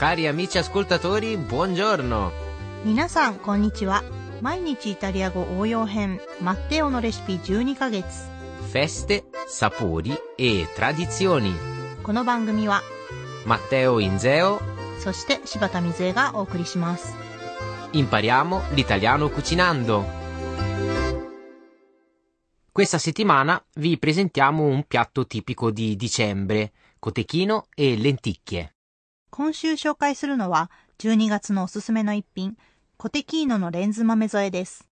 Cari amici ascoltatori, buongiorno! 皆さん、こんにちは。毎日イタリア語応用編、マッテオのレシピ12ヶ月。 Feste, sapori e tradizioni. この番組は、 Matteo Inzeo, そして柴田水江がお送りします。 impariamo l'italiano cucinando. Questa settimana vi presentiamo un piatto tipico di dicembre, cotechino e lenticchie. 今週紹介するのは、12月のおすすめの一品、コテキーノのレンズ豆添えです。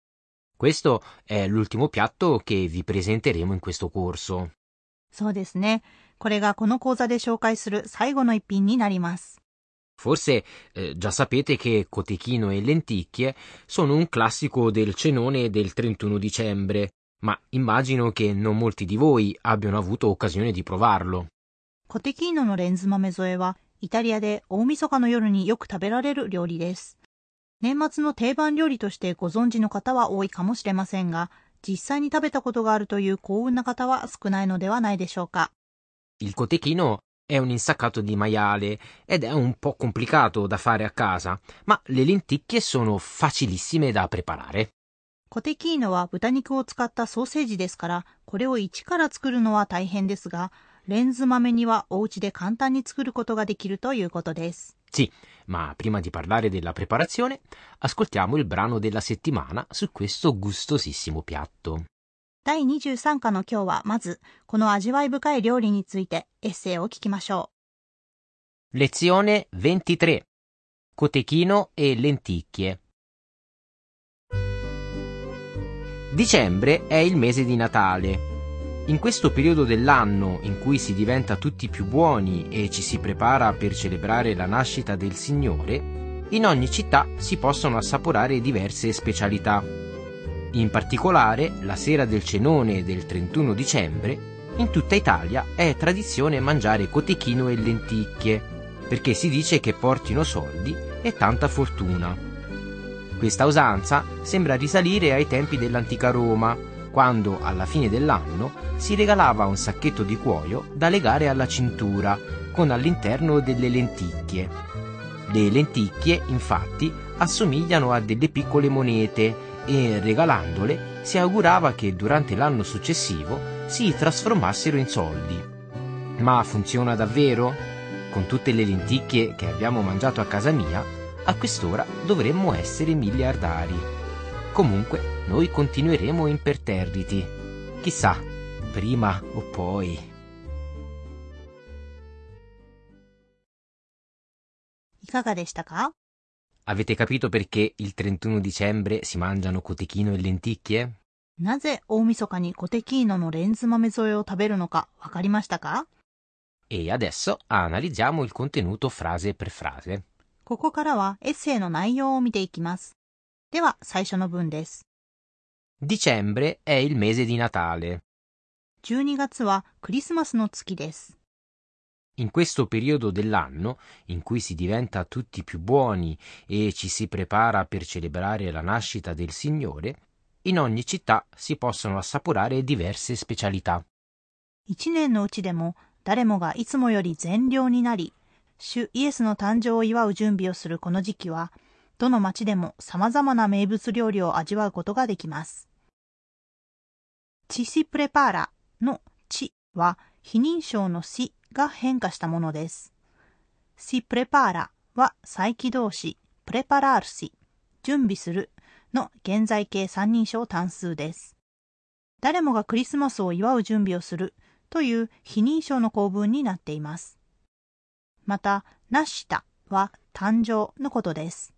Questo è l'ultimo piatto che vi presenteremo in questo corso. そうですね。これがこの講座で紹介する最後の一品になります。 Forse eh, già sapete che cotechino e lenticchie sono un classico del cenone del 31 dicembre, ma immagino che non molti di voi abbiano avuto occasione di provarlo. コテキーノのレンズ豆添えは、 イタリアで大晦日の夜によく食べられる料理です。年末の定番料理としてご存知の方は多いかもしれませんが、実際に食べたことがあるという幸運な方は少ないのではないでしょうか。Il cotechino è un insaccato di maiale ed è un po' complicato da fare a casa, ma le lenticchie sono facilissime da preparare. コテキーノは豚肉を使ったソーセージですから、これを一から作るのは大変ですが、レンズ豆にはお家で簡単に作ることができるということです。 Sì, ma prima di parlare della preparazione, ascoltiamo il brano della settimana su questo gustosissimo piatto. 第23課の今日はまず、この味わい深い料理についてエッセイを聞きましょ Lezione 23. Cotechino e lenticchie. Dicembre è il mese di Natale. in questo periodo dell'anno in cui si diventa tutti più buoni e ci si prepara per celebrare la nascita del Signore, in ogni città si possono assaporare diverse specialità. In particolare, la sera del cenone del 31 dicembre, in tutta Italia è tradizione mangiare cotechino e lenticchie, perché si dice che portino soldi e tanta fortuna. Questa usanza sembra risalire ai tempi dell'antica Roma, quando alla fine dell'anno si regalava un sacchetto di cuoio da legare alla cintura, con all'interno delle lenticchie. Le lenticchie, infatti, assomigliano a delle piccole monete e regalandole si augurava che durante l'anno successivo si trasformassero in soldi. Ma funziona davvero? Con tutte le lenticchie che abbiamo mangiato a casa mia, a quest'ora dovremmo essere miliardari. Comunque, noi continueremo imperterriti. Chissà, prima o poi. う。いかがでしたか Avete capito perché il 31 dicembre si mangiano cotechino e lenticchie? なぜ大晦日にコテキーノのレンズ豆添えを食べるのかわかりましたか E adesso analizziamo il contenuto frase per frase. ここからはエッセイの内容を見ていきます。 では最初の文です。 Dicembre è il mese di Natale. 12月はクリスマスの月です。 In questo periodo dell'anno, in cui si diventa tutti più buoni e ci si prepara per celebrare la nascita del Signore, in ogni città si possono assaporare diverse specialità. 一年のうちでも誰もがいつもより善良になり、主イエスの誕生を祝う準備をするこの時期は、 どの町でも様々な名物料理を味わうことができます。チシプレパーラのチは非認証のシが変化したものです。シプレパーラは再起動詞、プレパラールシ、準備するの現在形三人称単数です。誰もがクリスマスを祝う準備をするという非認証の構文になっています。また、なしたは誕生のことです。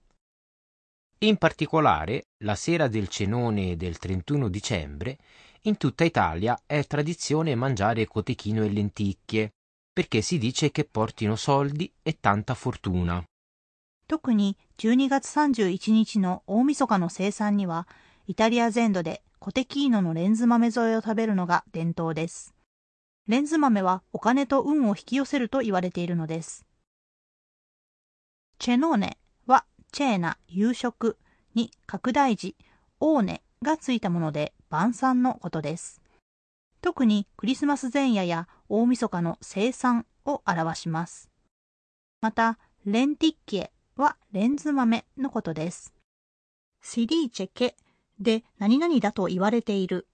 In particolare, la sera del cenone del 31 dicembre, in tutta Italia è tradizione mangiare cotechino e lenticchie, perché si dice che portino soldi e tanta fortuna. 特に12月31日の大晦日の生産には、イタリア全土でコテキーノのレンズ豆添えを食べるのが伝統です。レンズ豆はお金と運を引き寄せると言われているのです。チェノーネは チェーナ、夕食に拡大時、オーネがついたもので晩餐のことです。特にクリスマス前夜や大晦日の生産を表します。また、レンティッキエはレンズ豆のことです。シリーチェケで何々だと言われている。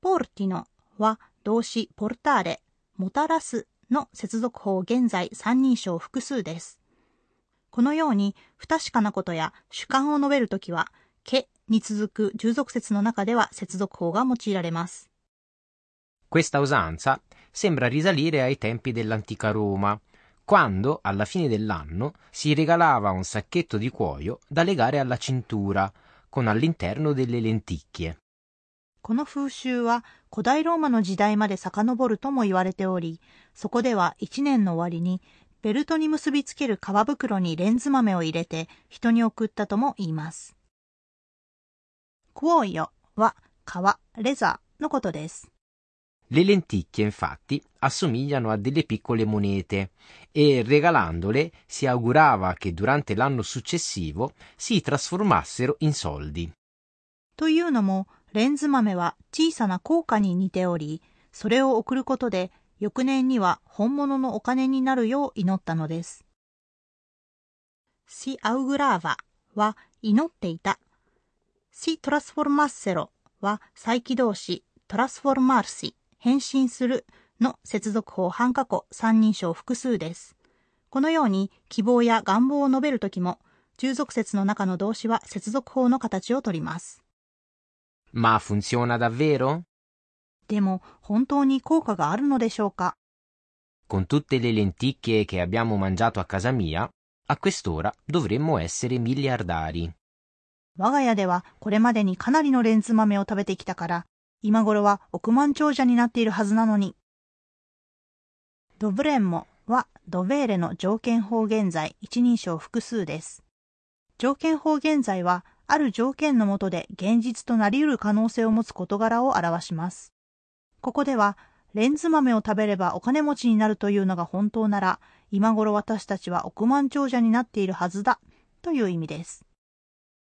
ポルティノは動詞ポルターレ、もたらすの接続法現在三人称複数です。このように不確かなことや主観を述べるときは、けに続く従属説の中では接続法が用いられます。Questa usanza sembra risalire ai tempi dell'antica Roma, quando, alla fine dell'anno, si regalava un sacchetto di cuoio da legare alla cintura, con all'interno delle lenticchie. この風習は古代ローマの時代まで遡るとも言われており、そこでは一年の終わりにベルトに結びつける革袋にレンズ豆を入れて人に送ったとも言います。クオイヨは革、レザーのことです。Le lenticchie infatti assomigliano a delle piccole monete e regalandole si augurava che durante l'anno successivo si trasformassero in soldi. というのも、レンズ豆は小さな硬貨に似ており、それを送ることで翌年には本物のお金になるよう祈ったのです。si augurava は祈っていた。si trasformassero は再起動詞 trasformarsi 変身するの接続法半過去三人称複数です。このように希望や願望を述べるときも、従属説の中の動詞は接続法の形をとります。Ma funziona davvero? でも本当に効果があるのでしょうか？Con tutte le lenticchie che abbiamo mangiato a casa mia, a quest'ora dovremmo essere miliardari. 我が家ではこれまでにかなりのレンズ豆を食べてきたから、今頃は億万長者になっているはずなのに。ドブレンモはドベーレの条件法現在一人称複数です。条件法現在はある条件のもとで現実となり得る可能性を持つ事柄を表します。ここでは、レンズ豆を食べればお金持ちになるというのが本当なら、今頃私たちは億万長者になっているはずだという意味です。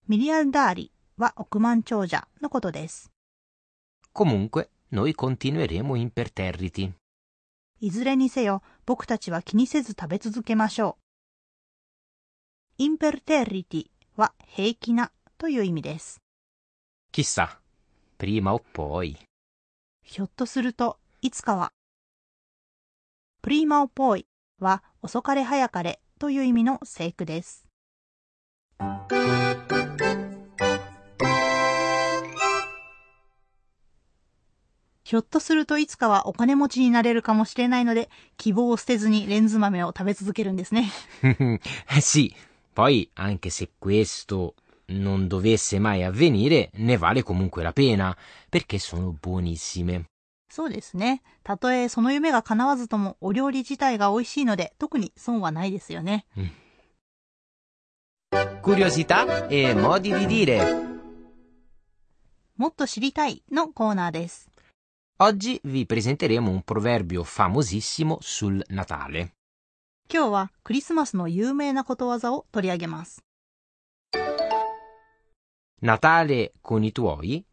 ミリアルダーリは億万長者のことです。Comunque, noi continueremo imperterriti. いずれにせよ、僕たちは気にせず食べ続けましょう。インペルテッリティは平気なという意味です。Chissà, prima o poi. ひょっとすると、いつかは。プリーマオポイは遅かれ早かれという意味の聖句です。ひょっとするといつかはお金持ちになれるかもしれないので、希望を捨てずにレンズ豆を食べ続けるんですね。sì, poi anche se questo non dovesse mai avvenire, ne vale comunque la pena, perché sono buonissime. そうですね。たとえその夢が叶わずともお料理自体が美味しいので特に損はないですよね。うん、Curiosità e modi di dire もっと知りたいのコーナーです。Oggi vi presenteremo un proverbio famosissimo sul Natale. 今日はクリスマスの有名なことわざを取り上げます。Natale con i tuoi,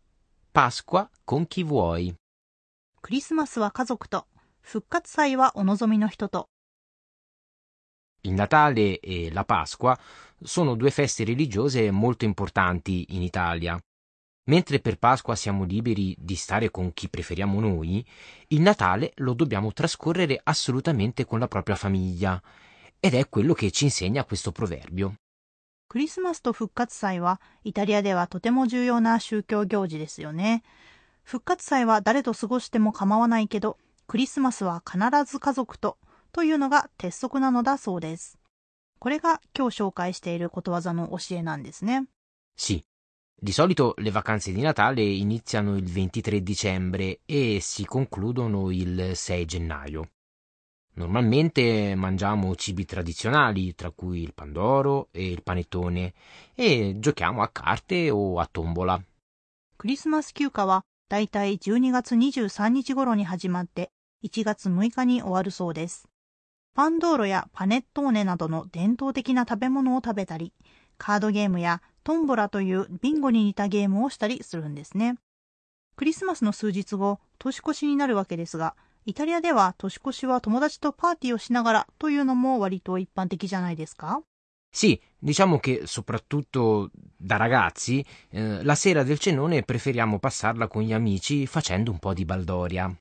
Pasqua con chi vuoi. クリスマスは家族と、復活祭はお望みの人と。Il Natale e la Pasqua sono due feste religiose molto importanti in Italia. Mentre per Pasqua siamo liberi di stare con chi preferiamo noi, il Natale lo dobbiamo trascorrere assolutamente con la propria famiglia. Ed è quello che ci insegna questo proverbio. クリスマスと復活祭はイタリアではとても重要な宗教行事ですよね。復活祭は誰と過ごしても構わないけど、クリスマスは必ず家族とというのが鉄則なのだそうです。これが今日紹介していることわざの教えなんですね。Sì. Di solito le vacanze di Natale iniziano il 23 dicembre e si concludono il 6 gennaio. Normalmente mangiamo cibi tradizionali, tra cui il pandoro e il panettone, e giochiamo a carte o a tombola. クリスマス休暇はだいたい12月23日頃に始まって1月6日に終わるそうです。パンドーロやパネットーネなどの伝統的な食べ物を食べたり、カードゲームやトンボラというビンゴに似たゲームをしたりするんですね。クリスマスの数日後、年越しになるわけですが、イタリアでは年越しは友達とパーティーをしながらというのも割と一般的じゃないですか？Sì, diciamo che soprattutto da ragazzi eh, la sera del cenone preferiamo passarla con gli amici facendo un po' di baldoria.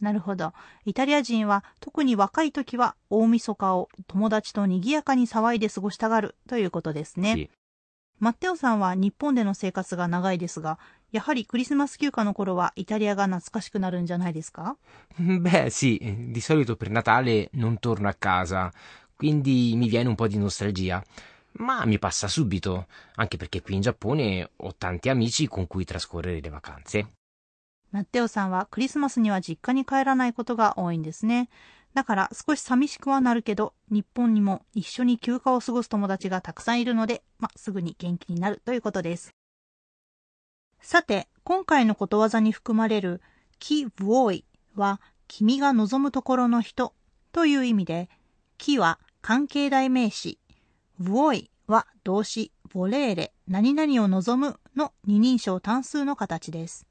なるほど。イタリア人は特に若い時は大晦日を友達と賑やかに騒いで過ごしたがるということですね。マッテオさんは日本での生活が長いですが、やはりクリスマス休暇の頃はイタリアが懐かしくなるんじゃないですか Beh, sì, di solito per Natale non torno a casa, quindi mi viene un po' di nostalgia. Ma mi passa subito, anche perché qui in Giappone ho tanti amici con cui trascorrere le vacanze. マッテオさんはクリスマスには実家に帰らないことが多いんですね。だから少し寂しくはなるけど、日本にも一緒に休暇を過ごす友達がたくさんいるので、ま、すぐに元気になるということです。さて、今回のことわざに含まれる、キ・ヴォイは、君が望むところの人という意味で、キは関係代名詞、ヴォイは動詞、ボレーレ、何々を望むの二人称単数の形です。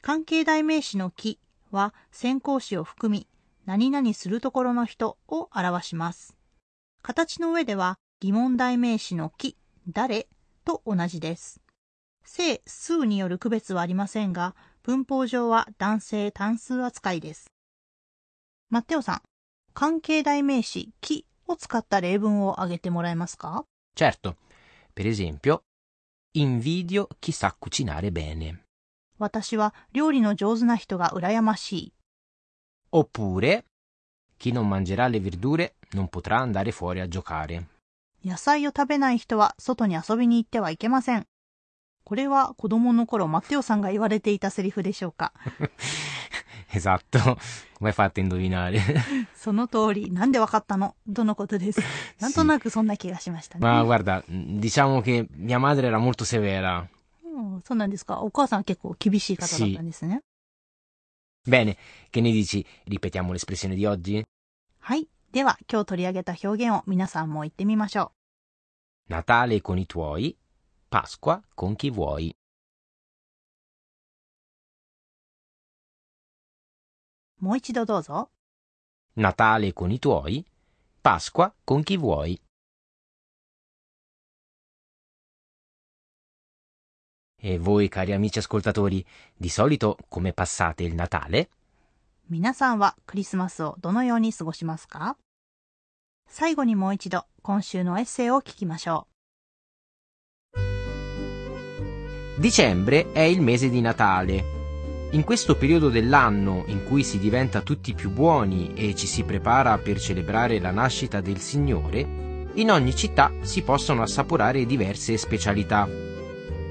関係代名詞のきは先行詞を含み、何々するところの人を表します。形の上では疑問代名詞のき、誰と同じです。性、数による区別はありませんが、文法上は男性単数扱いです。マッテオさん、関係代名詞きを使った例文を挙げてもらえますか Certo, per esempio, invidio chi sa cucinare bene. 私は料理の上手な人が羨ましい。Oppure, chi non mangerà le verdure non potrà andare fuori a giocare. 野菜を食べない人は外に遊びに行ってはいけません。これは子供の頃、マッテオさんが言われていたセリフでしょうか？へ。その通り、なんでわかったの？どのことです？なんとなくそんな気がしました。うなんですか。はいで。は。今日取り上げた表現を皆さんも言ってみましょう。Pasqua con chi vuoi. う。もう一度どうぞ。 Natale con i tuoi, Pasqua con chi vuoi. E voi, cari amici ascoltatori, di solito come passate il Natale? 皆さんはクリスマスをどのように過ごしますか最後にもう一度、今週のエッセイを聞きましょ Dicembre è il mese di Natale. In questo periodo dell'anno in cui si diventa tutti più buoni e ci si prepara per celebrare la nascita del Signore, in ogni città si possono assaporare diverse specialità.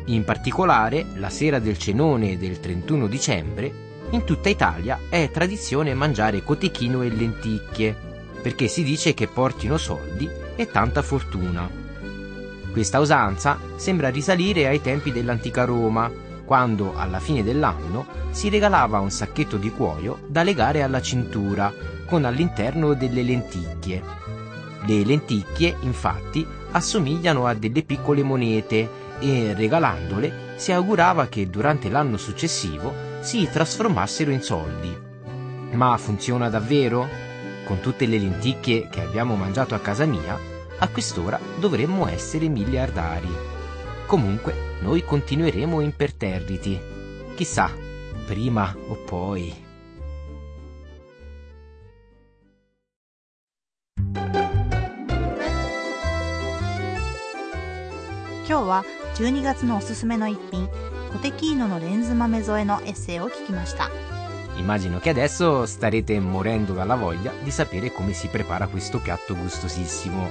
In particolare, la sera del cenone del 31 dicembre, in tutta Italia è tradizione mangiare cotechino e lenticchie, perché si dice che portino soldi e tanta fortuna. Questa usanza sembra risalire ai tempi dell'antica Roma, quando alla fine dell'anno si regalava un sacchetto di cuoio da legare alla cintura, con all'interno delle lenticchie. Le lenticchie, infatti, assomigliano a delle piccole monete e regalandole si augurava che durante l'anno successivo si trasformassero in soldi. Ma funziona davvero? Con tutte le lenticchie che abbiamo mangiato a casa mia, a quest'ora dovremmo essere miliardari. Comunque, noi continueremo imperterriti. Chissà, prima o poi. 今日は12月のおすすめの一品、コテキーノのレンズ豆添えのエッセイを聞きました。 Immagino che adesso starete morendo dalla voglia di sapere come si prepara questo piatto gustosissimo.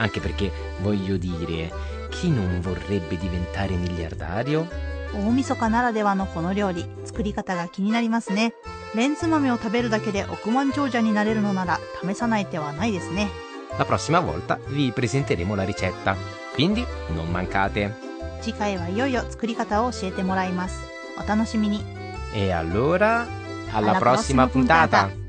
Anche perché, voglio dire, chi non vorrebbe diventare miliardario? 大晦日ならではのこの料理、作り方が気になりますね。レンズ豆を食べるだけで億万長者になれるのなら試さない手はないですね。 La prossima volta vi presenteremo la ricetta, quindi non mancate. 次回はいよいよ作り方を教えてもらいます。お楽しみに。 E allora, alla, Alla prossima prossima puntata. puntata.